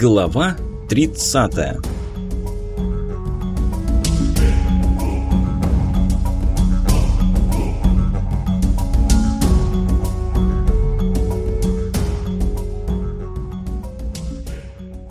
Глава 30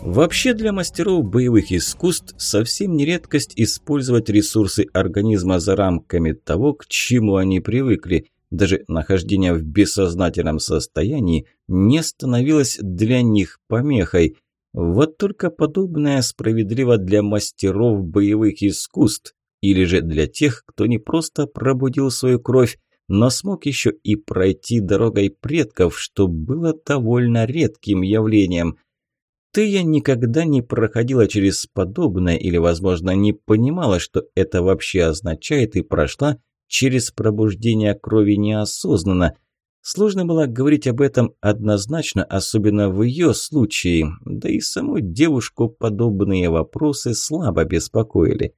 Вообще для мастеров боевых искусств совсем не редкость использовать ресурсы организма за рамками того, к чему они привыкли – даже нахождение в бессознательном состоянии не становилось для них помехой. Вот только подобное справедливо для мастеров боевых искусств, или же для тех, кто не просто пробудил свою кровь, но смог еще и пройти дорогой предков, что было довольно редким явлением. Ты никогда не проходила через подобное или, возможно, не понимала, что это вообще означает и прошла через пробуждение крови неосознанно. Сложно было говорить об этом однозначно, особенно в ее случае, да и саму девушку подобные вопросы слабо беспокоили.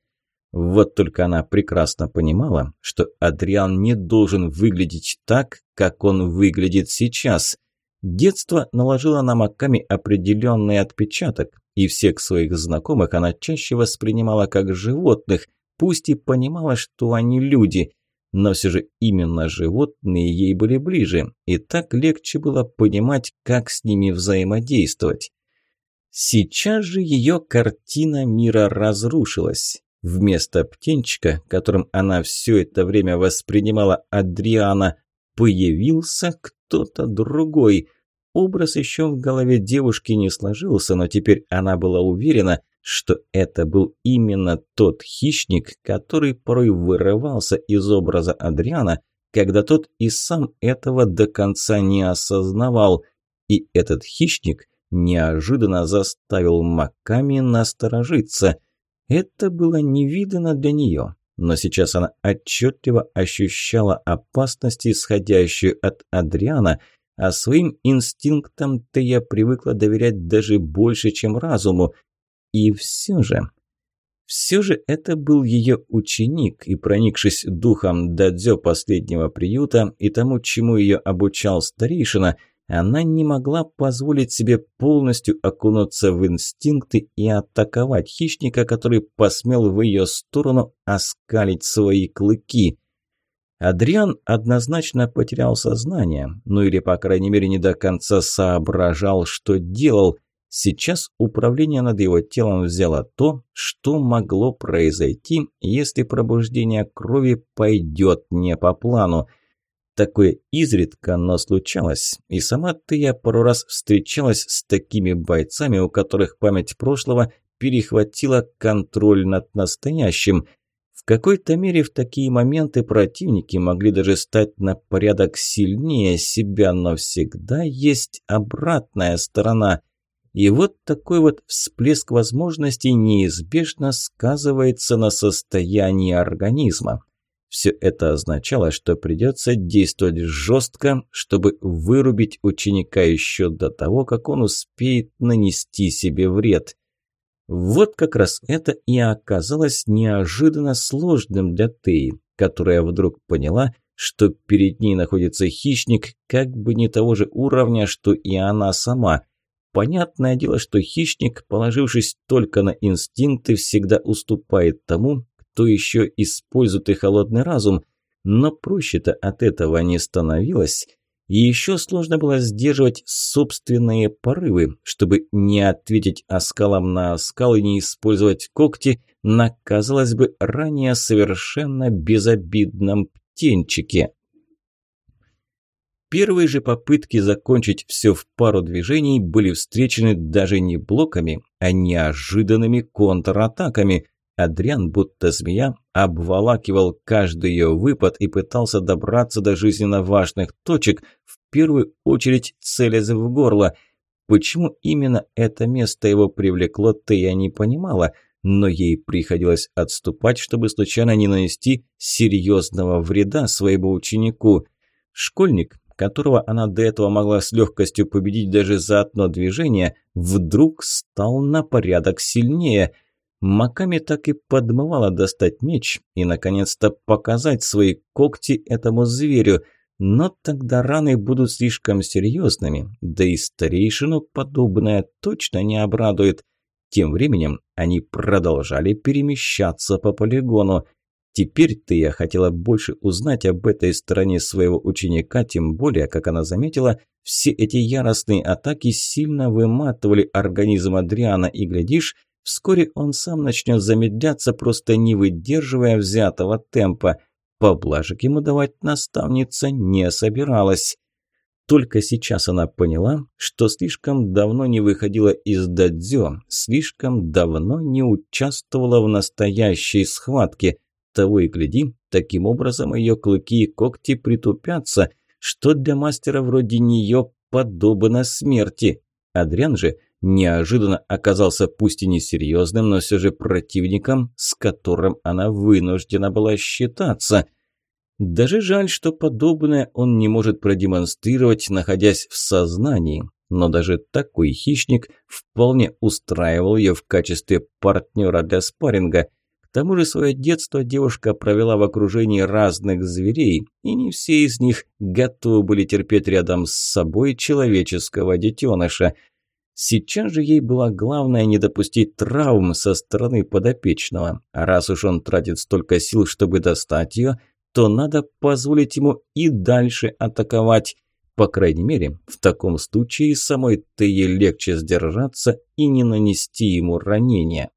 Вот только она прекрасно понимала, что Адриан не должен выглядеть так, как он выглядит сейчас. Детство наложило на Маками определенный отпечаток, и всех своих знакомых она чаще воспринимала как животных, пусть и понимала, что они люди но все же именно животные ей были ближе, и так легче было понимать, как с ними взаимодействовать. Сейчас же ее картина мира разрушилась. Вместо птенчика, которым она все это время воспринимала Адриана, появился кто-то другой. Образ еще в голове девушки не сложился, но теперь она была уверена, что это был именно тот хищник, который порой вырывался из образа Адриана, когда тот и сам этого до конца не осознавал. И этот хищник неожиданно заставил Маками насторожиться. Это было невиданно для нее, но сейчас она отчетливо ощущала опасность, исходящую от Адриана, а своим инстинктам-то я привыкла доверять даже больше, чем разуму, и все же... Все же это был ее ученик, и проникшись духом дадзё последнего приюта и тому, чему ее обучал старейшина, она не могла позволить себе полностью окунуться в инстинкты и атаковать хищника, который посмел в ее сторону оскалить свои клыки. Адриан однозначно потерял сознание, ну или, по крайней мере, не до конца соображал, что делал – Сейчас управление над его телом взяло то, что могло произойти, если пробуждение крови пойдет не по плану. Такое изредка, но случалось. И сама ты я пару раз встречалась с такими бойцами, у которых память прошлого перехватила контроль над настоящим. В какой-то мере в такие моменты противники могли даже стать на порядок сильнее себя, но всегда есть обратная сторона – и вот такой вот всплеск возможностей неизбежно сказывается на состоянии организма. Все это означало, что придется действовать жестко, чтобы вырубить ученика еще до того, как он успеет нанести себе вред. Вот как раз это и оказалось неожиданно сложным для Теи, которая вдруг поняла, что перед ней находится хищник как бы не того же уровня, что и она сама – Понятное дело, что хищник, положившись только на инстинкты, всегда уступает тому, кто еще использует и холодный разум, но проще-то от этого не становилось. И еще сложно было сдерживать собственные порывы, чтобы не ответить оскалом на оскал и не использовать когти на, казалось бы, ранее совершенно безобидном птенчике. Первые же попытки закончить все в пару движений были встречены даже не блоками, а неожиданными контратаками. Адриан, будто змея, обволакивал каждый ее выпад и пытался добраться до жизненно важных точек, в первую очередь целясь в горло. Почему именно это место его привлекло, то я не понимала, но ей приходилось отступать, чтобы случайно не нанести серьезного вреда своему ученику. Школьник которого она до этого могла с легкостью победить даже за одно движение, вдруг стал на порядок сильнее. Маками так и подмывала достать меч и, наконец-то, показать свои когти этому зверю. но тогда раны будут слишком серьезными, да и старейшину подобное точно не обрадует. Тем временем они продолжали перемещаться по полигону. Теперь-то я хотела больше узнать об этой стороне своего ученика, тем более, как она заметила, все эти яростные атаки сильно выматывали организм Адриана, и, глядишь, вскоре он сам начнет замедляться, просто не выдерживая взятого темпа – Поблажек ему давать наставница не собиралась. Только сейчас она поняла, что слишком давно не выходила из дадзё, слишком давно не участвовала в настоящей схватке. Того и гляди, таким образом ее клыки и когти притупятся, что для мастера вроде нее подобно смерти. Адриан же – неожиданно оказался пусть и несерьезным, но все же противником, с которым она вынуждена была считаться. Даже жаль, что подобное он не может продемонстрировать, находясь в сознании. Но даже такой хищник вполне устраивал ее в качестве партнера для спарринга. К тому же свое детство девушка провела в окружении разных зверей, и не все из них готовы были терпеть рядом с собой человеческого детеныша – Сейчас же ей было главное не допустить травм со стороны подопечного. А раз уж он тратит столько сил, чтобы достать ее, то надо позволить ему и дальше атаковать. По крайней мере, в таком случае самой Тее легче сдержаться и не нанести ему ранения.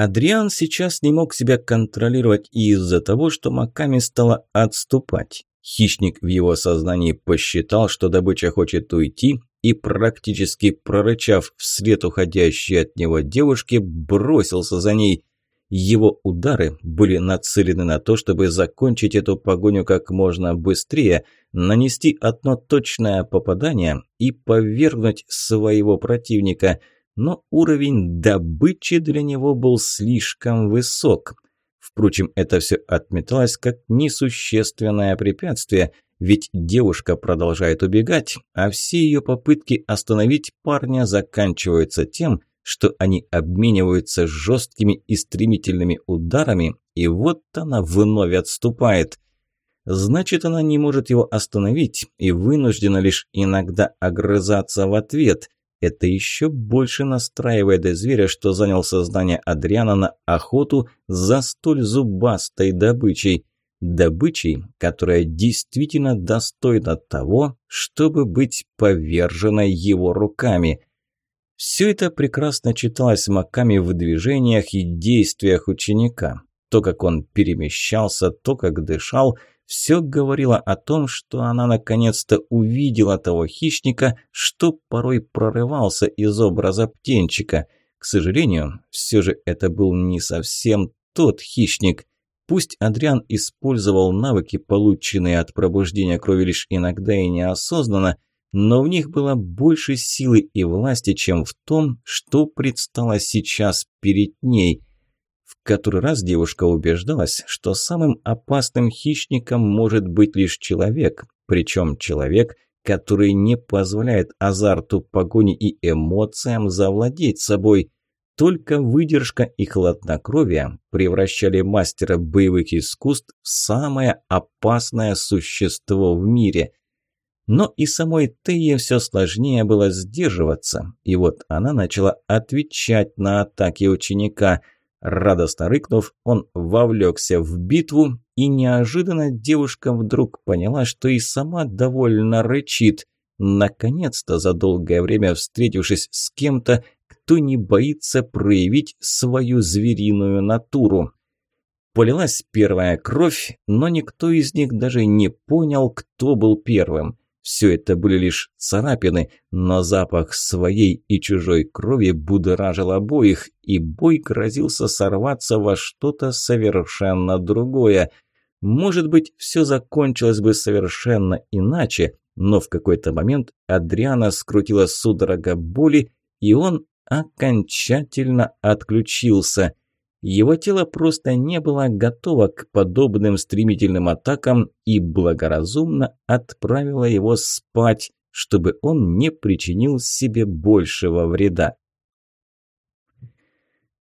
Адриан сейчас не мог себя контролировать из-за того, что Маками стала отступать. Хищник в его сознании посчитал, что добыча хочет уйти, и, практически прорычав вслед уходящей от него девушке, бросился за ней. Его удары были нацелены на то, чтобы закончить эту погоню как можно быстрее, нанести одно точное попадание и повергнуть своего противника. Но уровень добычи для него был слишком высок. Впрочем, это все отметалось как несущественное препятствие – ведь девушка продолжает убегать, а все ее попытки остановить парня заканчиваются тем, что они обмениваются жесткими и стремительными ударами, и вот она вновь отступает. Значит, она не может его остановить и вынуждена лишь иногда огрызаться в ответ. Это еще больше настраивает зверя, что занял сознание Адриана на охоту за столь зубастой добычей добычей, которая действительно достойна того, чтобы быть поверженной его руками. Все это прекрасно читалось Маками в движениях и действиях ученика. То, как он перемещался, то, как дышал, все говорило о том, что она наконец-то увидела того хищника, что порой прорывался из образа птенчика. К сожалению, все же это был не совсем тот хищник – Пусть Адриан использовал навыки, полученные от пробуждения крови лишь иногда и неосознанно, но в них было больше силы и власти, чем в том, что предстало сейчас перед ней. Который раз девушка убеждалась, что самым опасным хищником может быть лишь человек, причем человек, который не позволяет азарту погони и эмоциям завладеть собой – только выдержка и хладнокровие превращали мастера боевых искусств в самое опасное существо в мире. Но и самой Тее все сложнее было сдерживаться, и вот она начала отвечать на атаки ученика. Радостно рыкнув, он вовлекся в битву, и неожиданно девушка вдруг поняла, что и сама довольно рычит. Наконец-то, за долгое время встретившись с кем-то, кто не боится проявить свою звериную натуру. Полилась первая кровь, но никто из них даже не понял, кто был первым. Все это были лишь царапины, но запах своей и чужой крови будоражил обоих, и бой грозился сорваться во что-то совершенно другое. Может быть, все закончилось бы совершенно иначе, но в какой-то момент Адриана скрутила судорога боли, и он окончательно отключился. Его тело просто не было готово к подобным стремительным атакам и благоразумно отправило его спать, чтобы он не причинил себе большего вреда.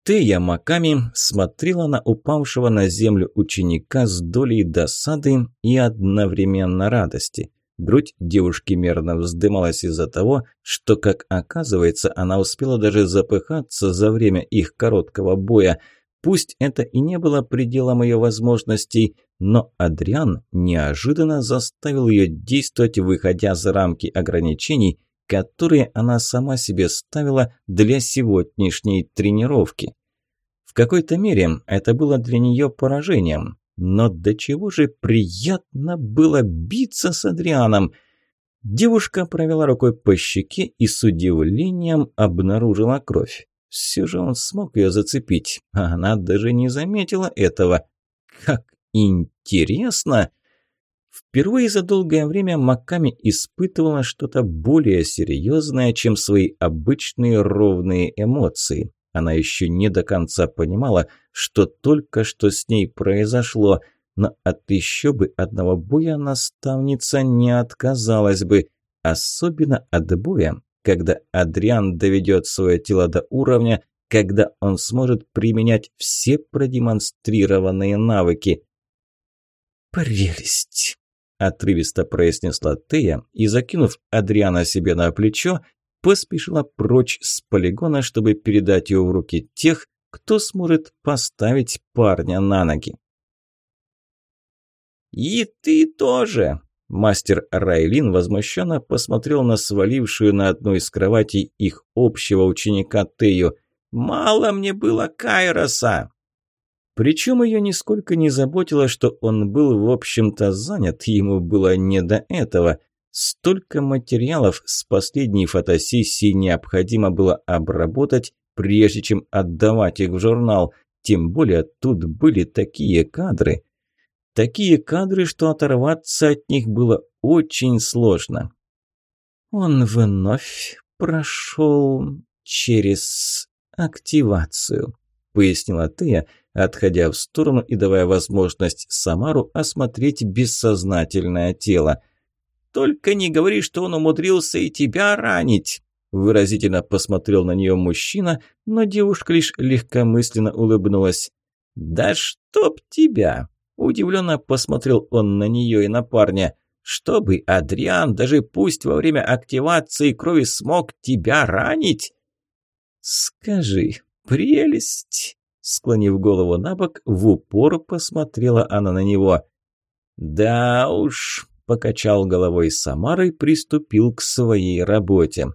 Тея Маками смотрела на упавшего на землю ученика с долей досады и одновременно радости. Грудь девушки мерно вздымалась из-за того, что, как оказывается, она успела даже запыхаться за время их короткого боя. Пусть это и не было пределом ее возможностей, но Адриан неожиданно заставил ее действовать, выходя за рамки ограничений, которые она сама себе ставила для сегодняшней тренировки. В какой-то мере это было для нее поражением, но до чего же приятно было биться с Адрианом. Девушка провела рукой по щеке и с удивлением обнаружила кровь. Все же он смог ее зацепить, а она даже не заметила этого. Как интересно! Впервые за долгое время Маками испытывала что-то более серьезное, чем свои обычные ровные эмоции. Она еще не до конца понимала, что только что с ней произошло, но от еще бы одного боя наставница не отказалась бы, особенно от боя, когда Адриан доведет свое тело до уровня, когда он сможет применять все продемонстрированные навыки. «Прелесть!» отрывисто произнесла Тея и, закинув Адриана себе на плечо, поспешила прочь с полигона, чтобы передать ее в руки тех, кто сможет поставить парня на ноги. «И ты тоже!» Мастер Райлин возмущенно посмотрел на свалившую на одной из кроватей их общего ученика Тею. «Мало мне было Кайроса!» Причем ее нисколько не заботило, что он был, в общем-то, занят, ему было не до этого. Столько материалов с последней фотосессии необходимо было обработать, прежде чем отдавать их в журнал. Тем более тут были такие кадры. Такие кадры, что оторваться от них было очень сложно. Он вновь прошел через активацию, пояснила Тея, отходя в сторону и давая возможность Самару осмотреть бессознательное тело. «Только не говори, что он умудрился и тебя ранить!» Выразительно посмотрел на нее мужчина, но девушка лишь легкомысленно улыбнулась. «Да чтоб тебя!» Удивленно посмотрел он на нее и на парня. «Чтобы Адриан, даже пусть во время активации крови смог тебя ранить?» «Скажи, прелесть!» Склонив голову на бок, в упор посмотрела она на него. «Да уж», – покачал головой Самара и приступил к своей работе.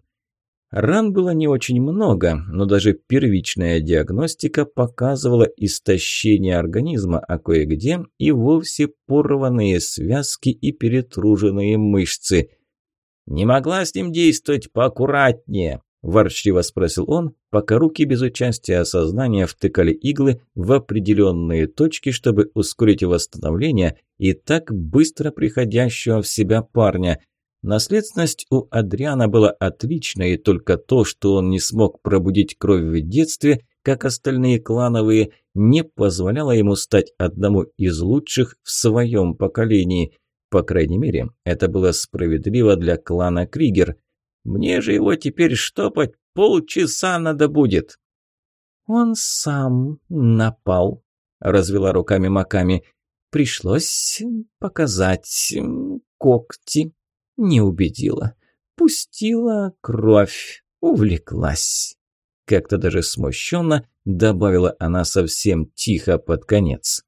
Ран было не очень много, но даже первичная диагностика показывала истощение организма, а кое-где и вовсе порванные связки и перетруженные мышцы. «Не могла с ним действовать поаккуратнее», Ворчливо спросил он, пока руки без участия осознания втыкали иглы в определенные точки, чтобы ускорить восстановление и так быстро приходящего в себя парня. Наследственность у Адриана была отличная, и только то, что он не смог пробудить кровь в детстве, как остальные клановые, не позволяло ему стать одному из лучших в своем поколении. По крайней мере, это было справедливо для клана Кригер – мне же его теперь штопать полчаса надо будет». «Он сам напал», – развела руками Маками. «Пришлось показать когти. Не убедила. Пустила кровь. Увлеклась». Как-то даже смущенно добавила она совсем тихо под конец.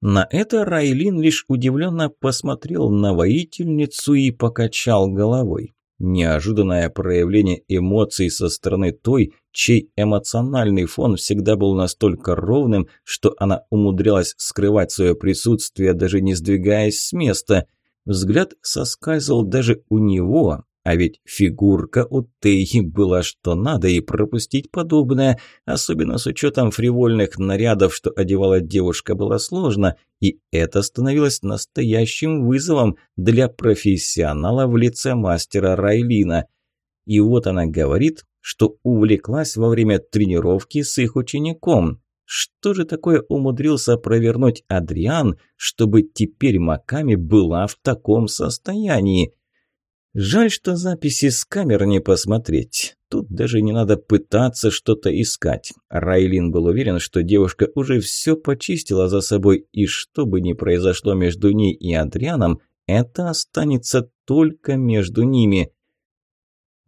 На это Райлин лишь удивленно посмотрел на воительницу и покачал головой. Неожиданное проявление эмоций со стороны той, чей эмоциональный фон всегда был настолько ровным, что она умудрялась скрывать свое присутствие, даже не сдвигаясь с места. Взгляд соскальзывал даже у него, а ведь фигурка у Тейи была что надо, и пропустить подобное, особенно с учетом фривольных нарядов, что одевала девушка, было сложно, и это становилось настоящим вызовом для профессионала в лице мастера Райлина. И вот она говорит, что увлеклась во время тренировки с их учеником. Что же такое умудрился провернуть Адриан, чтобы теперь Маками была в таком состоянии? Жаль, что записи с камер не посмотреть. Тут даже не надо пытаться что-то искать. Райлин был уверен, что девушка уже все почистила за собой, и что бы ни произошло между ней и Адрианом, это останется только между ними.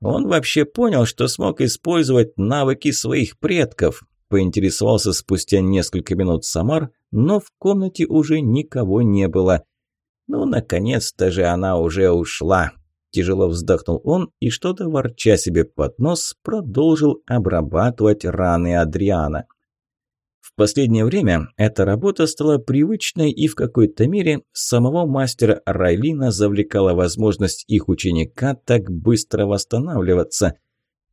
Он вообще понял, что смог использовать навыки своих предков, поинтересовался спустя несколько минут Самар, но в комнате уже никого не было. Ну, наконец-то же она уже ушла. Тяжело вздохнул он и, что-то ворча себе под нос, продолжил обрабатывать раны Адриана. В последнее время эта работа стала привычной и в какой-то мере самого мастера Райлина завлекала возможность их ученика так быстро восстанавливаться.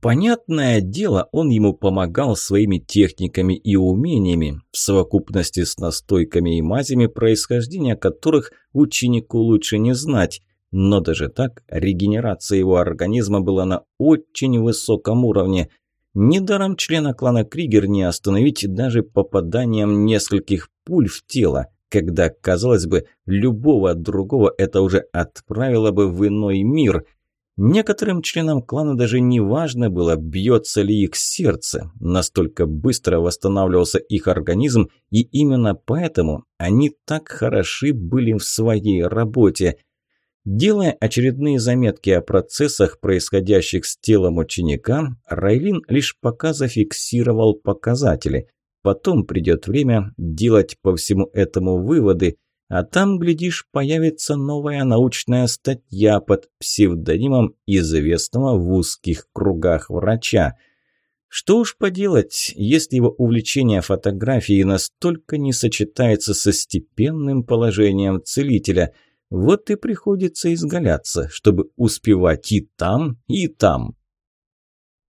Понятное дело, он ему помогал своими техниками и умениями, в совокупности с настойками и мазями, происхождения которых ученику лучше не знать. Но даже так, регенерация его организма была на очень высоком уровне. Недаром члена клана Кригер не остановить даже попаданием нескольких пуль в тело, когда, казалось бы, любого другого это уже отправило бы в иной мир. Некоторым членам клана даже не важно было, бьется ли их сердце, настолько быстро восстанавливался их организм, и именно поэтому они так хороши были в своей работе – Делая очередные заметки о процессах, происходящих с телом ученика, Райлин лишь пока зафиксировал показатели. Потом придет время делать по всему этому выводы, а там, глядишь, появится новая научная статья под псевдонимом известного в узких кругах врача. Что уж поделать, если его увлечение фотографией настолько не сочетается со степенным положением целителя – вот и приходится изгаляться, чтобы успевать и там, и там.